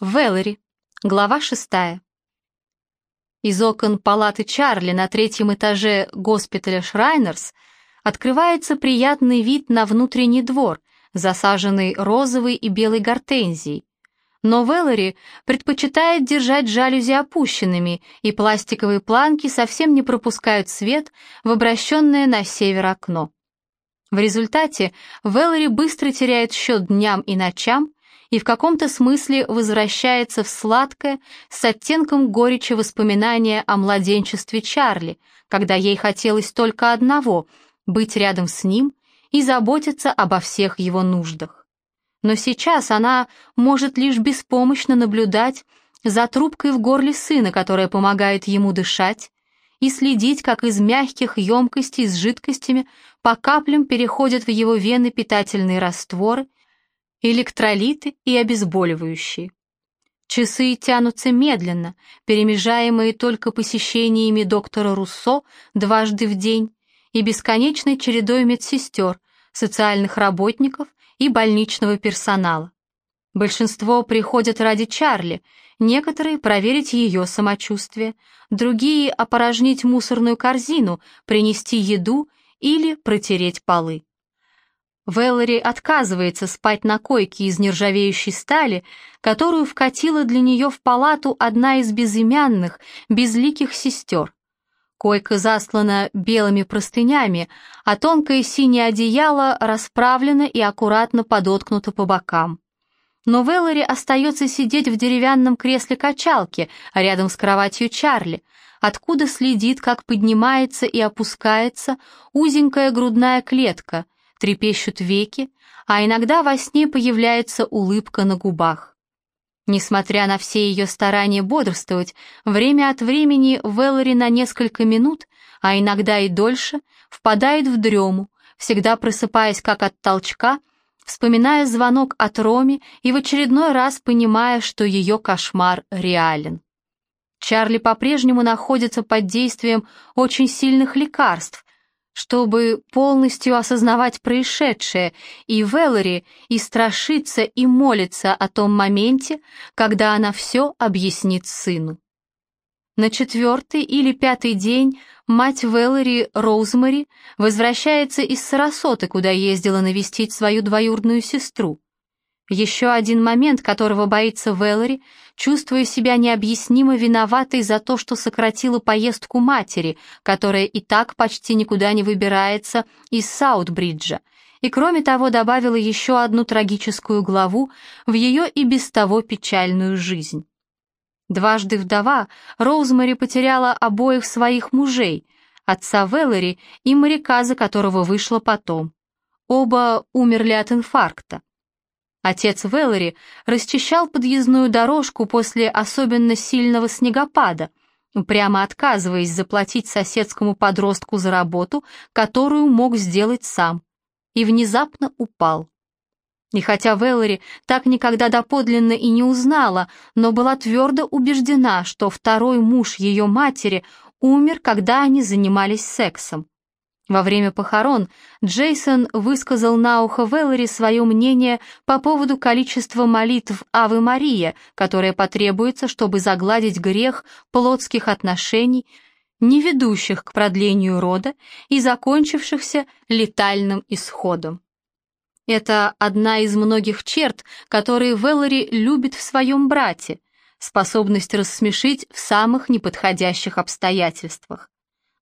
Вэллори. Глава шестая. Из окон палаты Чарли на третьем этаже госпиталя Шрайнерс открывается приятный вид на внутренний двор, засаженный розовой и белой гортензией. Но Вэллори предпочитает держать жалюзи опущенными, и пластиковые планки совсем не пропускают свет в обращенное на север окно. В результате Вэллори быстро теряет счет дням и ночам, и в каком-то смысле возвращается в сладкое с оттенком горечи воспоминания о младенчестве Чарли, когда ей хотелось только одного — быть рядом с ним и заботиться обо всех его нуждах. Но сейчас она может лишь беспомощно наблюдать за трубкой в горле сына, которая помогает ему дышать, и следить, как из мягких емкостей с жидкостями по каплям переходят в его вены питательные растворы, электролиты и обезболивающие. Часы тянутся медленно, перемежаемые только посещениями доктора Руссо дважды в день и бесконечной чередой медсестер, социальных работников и больничного персонала. Большинство приходят ради Чарли, некоторые проверить ее самочувствие, другие опорожнить мусорную корзину, принести еду или протереть полы. Веллори отказывается спать на койке из нержавеющей стали, которую вкатила для нее в палату одна из безымянных, безликих сестер. Койка заслана белыми простынями, а тонкое синее одеяло расправлено и аккуратно подоткнуто по бокам. Но Веллори остается сидеть в деревянном кресле качалки рядом с кроватью Чарли, откуда следит, как поднимается и опускается узенькая грудная клетка — трепещут веки, а иногда во сне появляется улыбка на губах. Несмотря на все ее старания бодрствовать, время от времени Веллори на несколько минут, а иногда и дольше, впадает в дрему, всегда просыпаясь как от толчка, вспоминая звонок от Роми и в очередной раз понимая, что ее кошмар реален. Чарли по-прежнему находится под действием очень сильных лекарств, чтобы полностью осознавать происшедшее, и Веллори и страшится и молится о том моменте, когда она все объяснит сыну. На четвертый или пятый день мать Веллори Роузмари возвращается из Сарасоты, куда ездила навестить свою двоюродную сестру. Еще один момент, которого боится Веллори, чувствуя себя необъяснимо виноватой за то, что сократила поездку матери, которая и так почти никуда не выбирается из Саутбриджа, и кроме того добавила еще одну трагическую главу в ее и без того печальную жизнь. Дважды вдова, Роузмари потеряла обоих своих мужей, отца Веллори и моряка, за которого вышла потом. Оба умерли от инфаркта. Отец Веллори расчищал подъездную дорожку после особенно сильного снегопада, прямо отказываясь заплатить соседскому подростку за работу, которую мог сделать сам, и внезапно упал. И хотя Веллори так никогда доподлинно и не узнала, но была твердо убеждена, что второй муж ее матери умер, когда они занимались сексом. Во время похорон Джейсон высказал на ухо Веллери свое мнение по поводу количества молитв Авы Мария, которое потребуется, чтобы загладить грех плотских отношений, не ведущих к продлению рода и закончившихся летальным исходом. Это одна из многих черт, которые Веллери любит в своем брате, способность рассмешить в самых неподходящих обстоятельствах.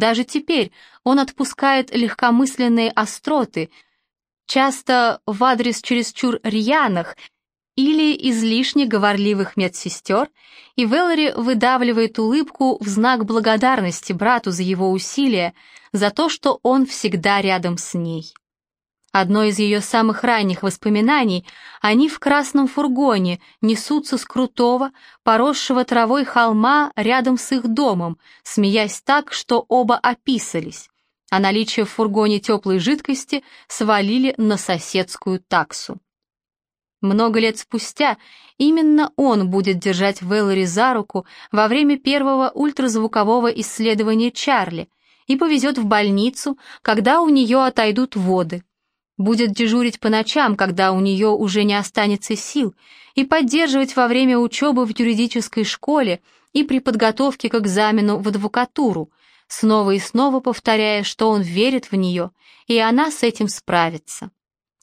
Даже теперь он отпускает легкомысленные остроты, часто в адрес чересчур рьяных или излишне говорливых медсестер, и Веллори выдавливает улыбку в знак благодарности брату за его усилия, за то, что он всегда рядом с ней. Одно из ее самых ранних воспоминаний — они в красном фургоне несутся с крутого, поросшего травой холма рядом с их домом, смеясь так, что оба описались, а наличие в фургоне теплой жидкости свалили на соседскую таксу. Много лет спустя именно он будет держать Вэллори за руку во время первого ультразвукового исследования Чарли и повезет в больницу, когда у нее отойдут воды — будет дежурить по ночам, когда у нее уже не останется сил, и поддерживать во время учебы в юридической школе и при подготовке к экзамену в адвокатуру, снова и снова повторяя, что он верит в нее, и она с этим справится.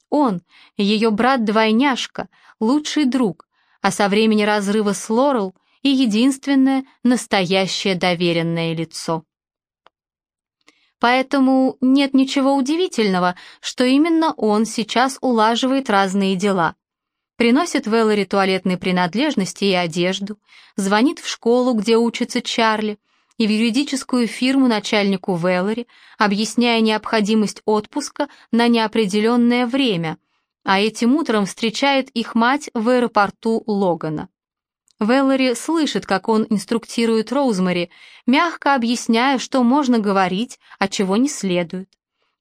Он, ее брат-двойняшка, лучший друг, а со времени разрыва с Лорел и единственное настоящее доверенное лицо. Поэтому нет ничего удивительного, что именно он сейчас улаживает разные дела. Приносит Веллори туалетные принадлежности и одежду, звонит в школу, где учится Чарли, и в юридическую фирму начальнику Веллори, объясняя необходимость отпуска на неопределенное время, а этим утром встречает их мать в аэропорту Логана. Веллори слышит, как он инструктирует Роузмари, мягко объясняя, что можно говорить, а чего не следует.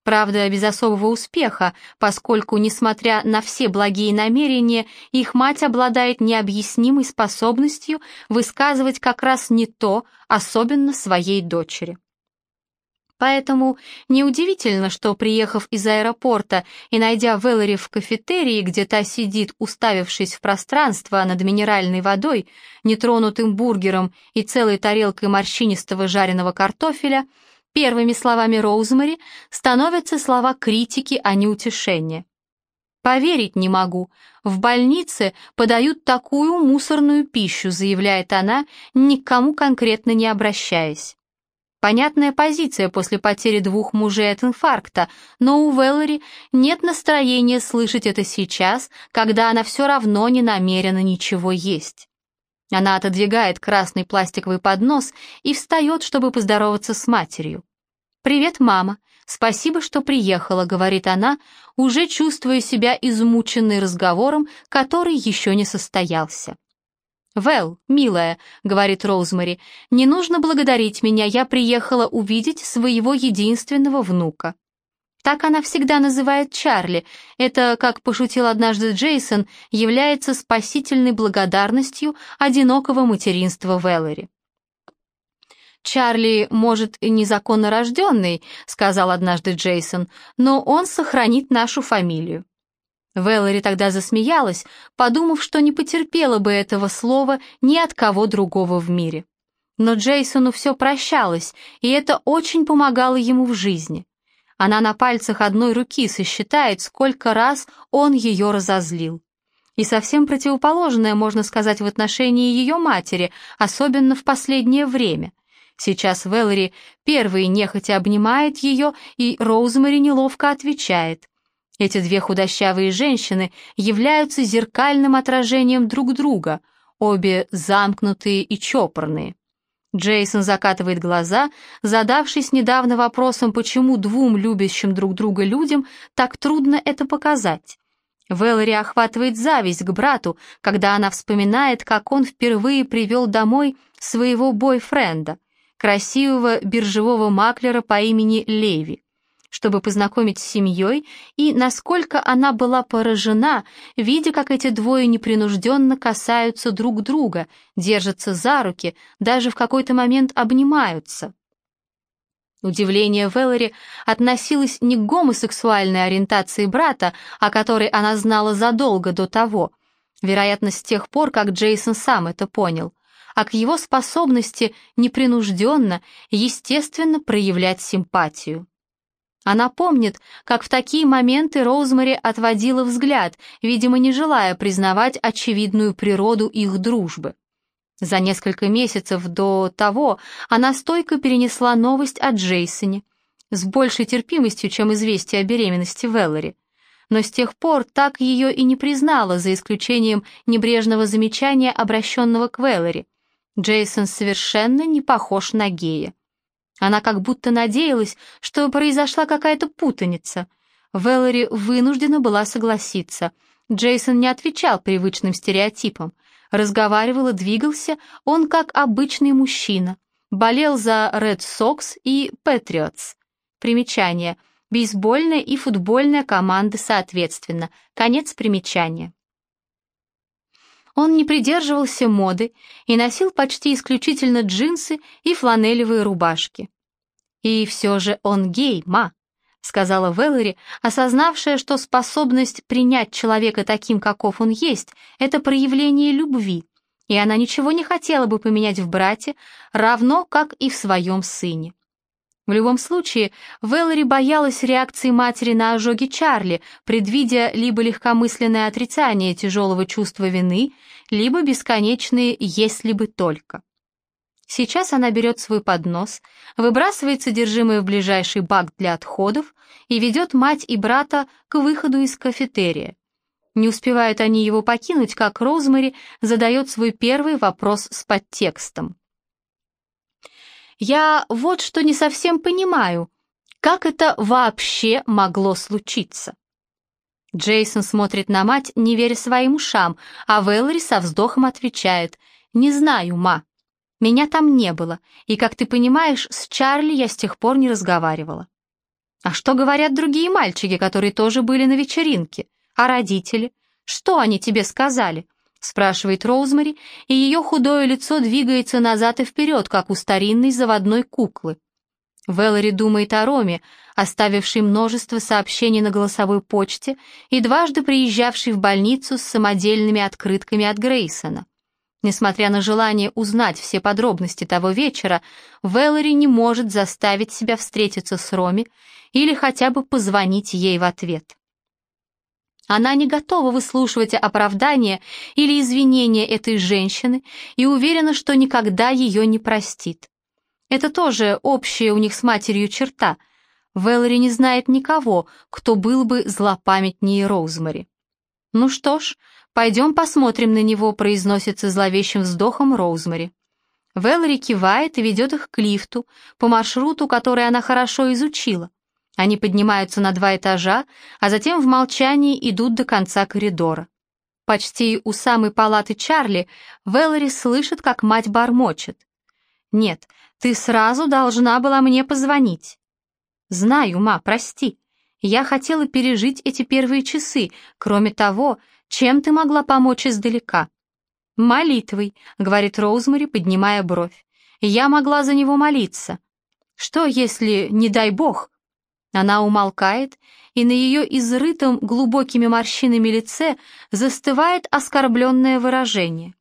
Правда, без особого успеха, поскольку, несмотря на все благие намерения, их мать обладает необъяснимой способностью высказывать как раз не то, особенно своей дочери. Поэтому неудивительно, что, приехав из аэропорта и найдя Веллери в кафетерии, где та сидит, уставившись в пространство над минеральной водой, нетронутым бургером и целой тарелкой морщинистого жареного картофеля, первыми словами Роузмари становятся слова критики, а не утешения. «Поверить не могу. В больнице подают такую мусорную пищу», заявляет она, никому конкретно не обращаясь. Понятная позиция после потери двух мужей от инфаркта, но у Веллери нет настроения слышать это сейчас, когда она все равно не намерена ничего есть. Она отодвигает красный пластиковый поднос и встает, чтобы поздороваться с матерью. «Привет, мама. Спасибо, что приехала», — говорит она, уже чувствуя себя измученной разговором, который еще не состоялся. «Вэл, милая», — говорит Роузмари, — «не нужно благодарить меня, я приехала увидеть своего единственного внука». Так она всегда называет Чарли. Это, как пошутил однажды Джейсон, является спасительной благодарностью одинокого материнства Вэллори. «Чарли, может, и незаконно рожденный», — сказал однажды Джейсон, «но он сохранит нашу фамилию». Вэллори тогда засмеялась, подумав, что не потерпела бы этого слова ни от кого другого в мире. Но Джейсону все прощалось, и это очень помогало ему в жизни. Она на пальцах одной руки сосчитает, сколько раз он ее разозлил. И совсем противоположное можно сказать в отношении ее матери, особенно в последнее время. Сейчас Вэллори первый нехотя обнимает ее, и Роузмари неловко отвечает — эти две худощавые женщины являются зеркальным отражением друг друга, обе замкнутые и чопорные. Джейсон закатывает глаза, задавшись недавно вопросом, почему двум любящим друг друга людям так трудно это показать. Вэллори охватывает зависть к брату, когда она вспоминает, как он впервые привел домой своего бойфренда, красивого биржевого маклера по имени Леви чтобы познакомить с семьей, и насколько она была поражена, видя, как эти двое непринужденно касаются друг друга, держатся за руки, даже в какой-то момент обнимаются. Удивление Веллори относилось не к гомосексуальной ориентации брата, о которой она знала задолго до того, вероятно, с тех пор, как Джейсон сам это понял, а к его способности непринужденно, естественно проявлять симпатию. Она помнит, как в такие моменты Роузмари отводила взгляд, видимо, не желая признавать очевидную природу их дружбы. За несколько месяцев до того она стойко перенесла новость о Джейсоне, с большей терпимостью, чем известие о беременности Веллори. Но с тех пор так ее и не признала, за исключением небрежного замечания, обращенного к Веллори. Джейсон совершенно не похож на гея. Она как будто надеялась, что произошла какая-то путаница. Вэллори вынуждена была согласиться. Джейсон не отвечал привычным стереотипам. Разговаривал и двигался он как обычный мужчина. Болел за Red Sox и Patriots. Примечание. Бейсбольная и футбольная команды соответственно. Конец примечания. Он не придерживался моды и носил почти исключительно джинсы и фланелевые рубашки. И все же он гей, ма. сказала Вэллори, осознавшая, что способность принять человека таким, каков он есть, это проявление любви, и она ничего не хотела бы поменять в брате, равно как и в своем сыне. В любом случае, Вэллори боялась реакции матери на ожоги Чарли, предвидя либо легкомысленное отрицание тяжелого чувства вины, либо бесконечные «если бы только». Сейчас она берет свой поднос, выбрасывает содержимое в ближайший бак для отходов и ведет мать и брата к выходу из кафетерия. Не успевают они его покинуть, как Роузмари задает свой первый вопрос с подтекстом. «Я вот что не совсем понимаю. Как это вообще могло случиться?» Джейсон смотрит на мать, не веря своим ушам, а Вэллори со вздохом отвечает «Не знаю, ма». Меня там не было, и, как ты понимаешь, с Чарли я с тех пор не разговаривала. А что говорят другие мальчики, которые тоже были на вечеринке? А родители? Что они тебе сказали? Спрашивает Роузмари, и ее худое лицо двигается назад и вперед, как у старинной заводной куклы. Вэллори думает о Роме, оставившей множество сообщений на голосовой почте и дважды приезжавшей в больницу с самодельными открытками от Грейсона. Несмотря на желание узнать все подробности того вечера, Вэллори не может заставить себя встретиться с Роми или хотя бы позвонить ей в ответ. Она не готова выслушивать оправдания или извинения этой женщины и уверена, что никогда ее не простит. Это тоже общая у них с матерью черта. Вэллори не знает никого, кто был бы злопамятнее Роузмари. Ну что ж, «Пойдем посмотрим на него», — произносится зловещим вздохом Роузмари. Вэллори кивает и ведет их к лифту, по маршруту, который она хорошо изучила. Они поднимаются на два этажа, а затем в молчании идут до конца коридора. Почти у самой палаты Чарли Вэллори слышит, как мать бормочет. «Нет, ты сразу должна была мне позвонить». «Знаю, ма, прости. Я хотела пережить эти первые часы. Кроме того, чем ты могла помочь издалека?» «Молитвой», — говорит Роузмари, поднимая бровь. «Я могла за него молиться. Что, если, не дай бог?» Она умолкает, и на ее изрытом глубокими морщинами лице застывает оскорбленное выражение.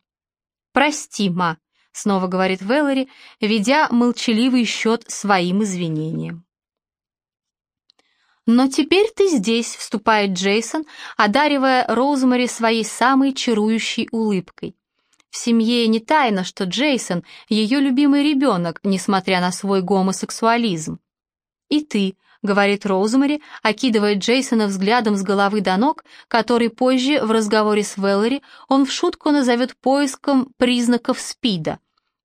«Прости, ма», — снова говорит Веллори, ведя молчаливый счет своим извинениям. «Но теперь ты здесь», — вступает Джейсон, одаривая Роузмари своей самой чарующей улыбкой. В семье не тайно, что Джейсон — ее любимый ребенок, несмотря на свой гомосексуализм. «И ты», — говорит Роузмари, окидывая Джейсона взглядом с головы до ног, который позже в разговоре с Веллери он в шутку назовет поиском признаков СПИДа.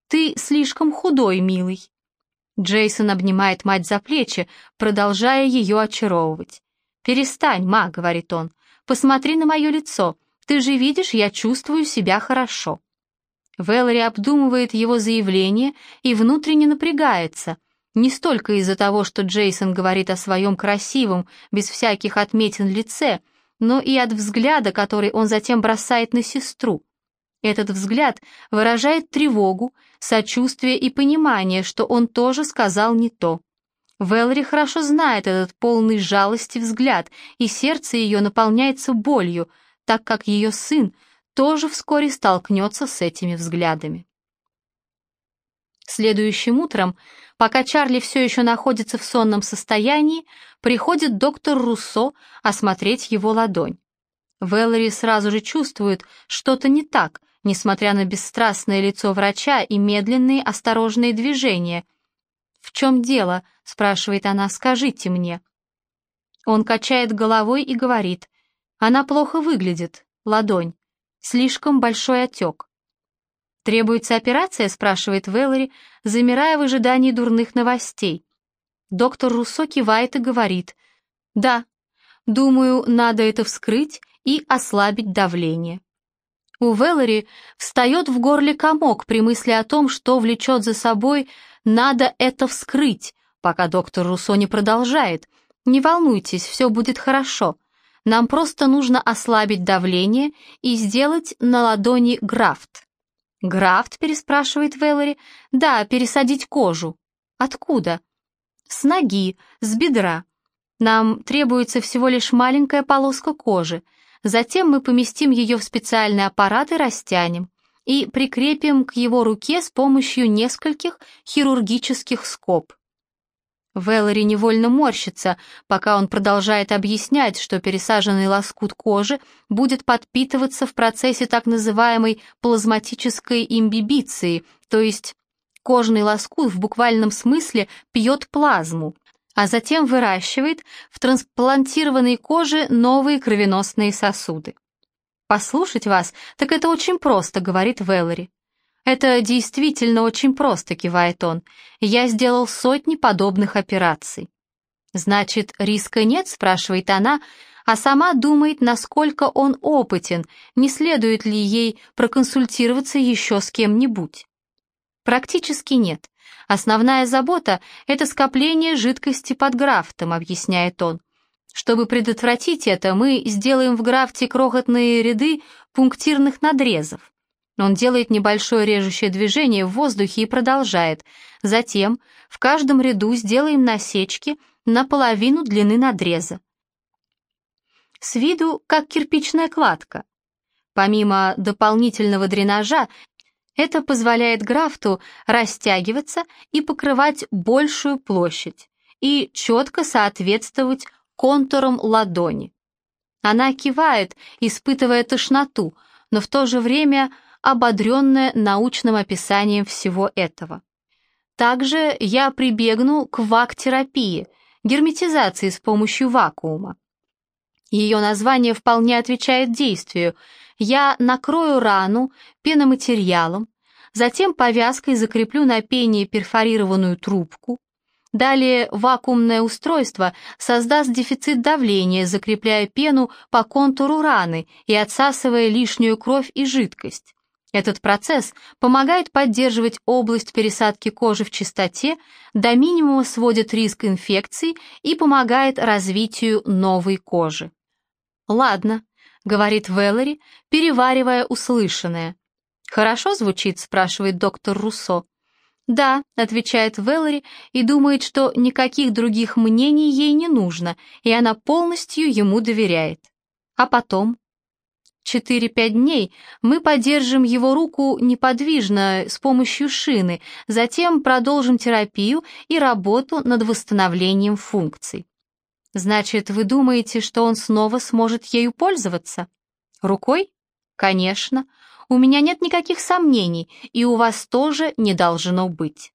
«Ты слишком худой, милый». Джейсон обнимает мать за плечи, продолжая ее очаровывать. «Перестань, ма», — говорит он, — «посмотри на мое лицо. Ты же видишь, я чувствую себя хорошо». Вэллори обдумывает его заявление и внутренне напрягается, не столько из-за того, что Джейсон говорит о своем красивом, без всяких отметин лице, но и от взгляда, который он затем бросает на сестру. Этот взгляд выражает тревогу, сочувствие и понимание, что он тоже сказал не то. Велри хорошо знает этот полный жалости взгляд, и сердце ее наполняется болью, так как ее сын тоже вскоре столкнется с этими взглядами. Следующим утром, пока Чарли все еще находится в сонном состоянии, приходит доктор Руссо осмотреть его ладонь. Веллори сразу же чувствует, что-то не так, несмотря на бесстрастное лицо врача и медленные осторожные движения. «В чем дело?» — спрашивает она, — «скажите мне». Он качает головой и говорит, «Она плохо выглядит, ладонь, слишком большой отек». «Требуется операция?» — спрашивает Веллори, замирая в ожидании дурных новостей. Доктор Руссо кивает и говорит, «Да, думаю, надо это вскрыть и ослабить давление». У Веллори встает в горле комок при мысли о том, что влечет за собой «надо это вскрыть», пока доктор Руссо не продолжает. «Не волнуйтесь, все будет хорошо. Нам просто нужно ослабить давление и сделать на ладони графт». «Графт?» — переспрашивает Веллори. «Да, пересадить кожу». «Откуда?» «С ноги, с бедра». Нам требуется всего лишь маленькая полоска кожи. Затем мы поместим ее в специальный аппарат и растянем. И прикрепим к его руке с помощью нескольких хирургических скоб. Вэллори невольно морщится, пока он продолжает объяснять, что пересаженный лоскут кожи будет подпитываться в процессе так называемой плазматической имбибиции, то есть кожный лоскут в буквальном смысле пьет плазму, а затем выращивает в трансплантированной коже новые кровеносные сосуды. «Послушать вас, так это очень просто», — говорит Вэллори. «Это действительно очень просто», — кивает он. «Я сделал сотни подобных операций». «Значит, риска нет?» — спрашивает она, а сама думает, насколько он опытен, не следует ли ей проконсультироваться еще с кем-нибудь. Практически нет. Основная забота — это скопление жидкости под графтом, объясняет он. Чтобы предотвратить это, мы сделаем в графте крохотные ряды пунктирных надрезов. Он делает небольшое режущее движение в воздухе и продолжает. Затем в каждом ряду сделаем насечки на половину длины надреза. С виду как кирпичная кладка. Помимо дополнительного дренажа, это позволяет графту растягиваться и покрывать большую площадь и четко соответствовать контурам ладони. Она кивает, испытывая тошноту, но в то же время ободренная научным описанием всего этого. Также я прибегну к вак-терапии, герметизации с помощью вакуума. Ее название вполне отвечает действию. Я накрою рану пеноматериалом, затем повязкой закреплю на пене перфорированную трубку, Далее вакуумное устройство создаст дефицит давления, закрепляя пену по контуру раны и отсасывая лишнюю кровь и жидкость. Этот процесс помогает поддерживать область пересадки кожи в чистоте, до минимума сводит риск инфекций и помогает развитию новой кожи. «Ладно», — говорит Веллери, переваривая услышанное. «Хорошо звучит?» — спрашивает доктор Руссо. «Да», — отвечает Веллери и думает, что никаких других мнений ей не нужно, и она полностью ему доверяет. А потом? Четыре-пять дней мы поддержим его руку неподвижно с помощью шины, затем продолжим терапию и работу над восстановлением функций. Значит, вы думаете, что он снова сможет ею пользоваться? Рукой? Конечно. У меня нет никаких сомнений, и у вас тоже не должно быть.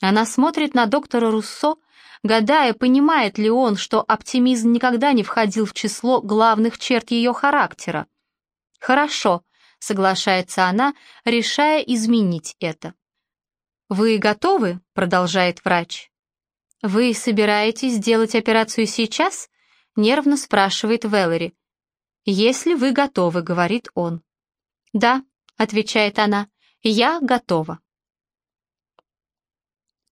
Она смотрит на доктора Руссо, гадая, понимает ли он, что оптимизм никогда не входил в число главных черт ее характера. «Хорошо», — соглашается она, решая изменить это. «Вы готовы?» — продолжает врач. «Вы собираетесь сделать операцию сейчас?» — нервно спрашивает Веллери. «Если вы готовы», — говорит он. «Да», — отвечает она, — «я готова».